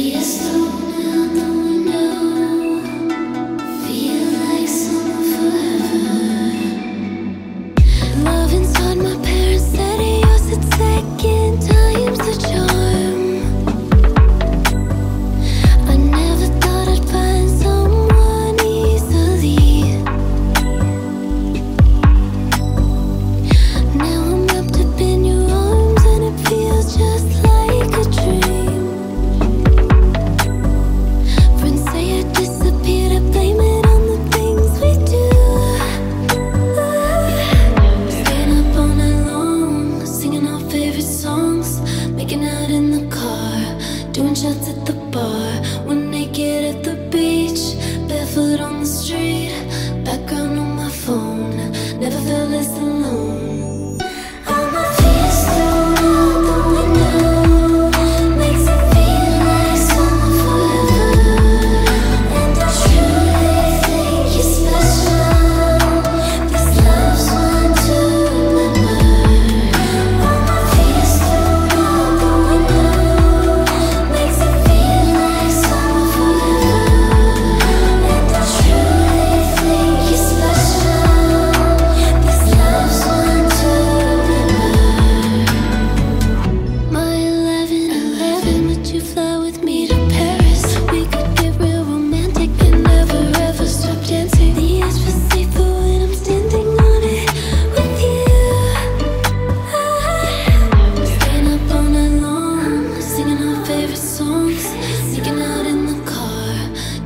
Cristo. Street, background on my phone.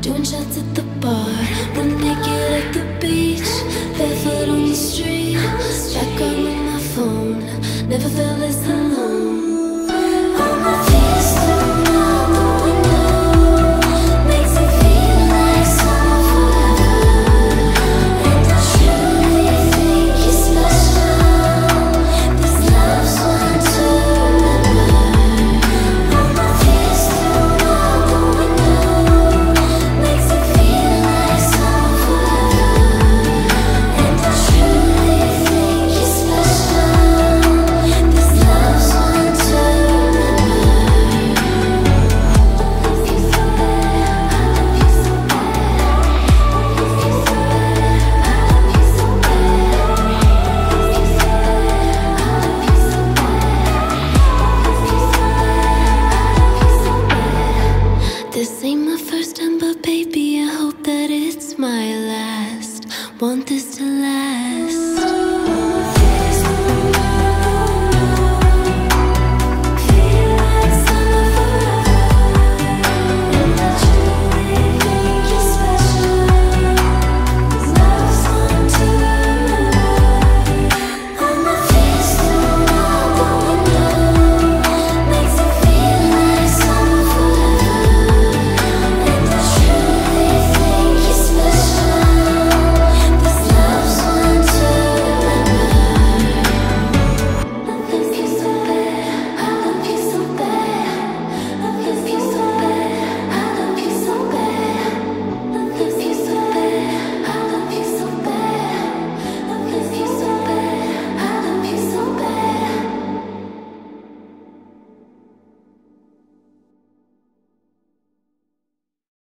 Doing shots at the bar. Run naked at the beach. Barefoot on the street. Back on my phone. Never felt this. want this to last.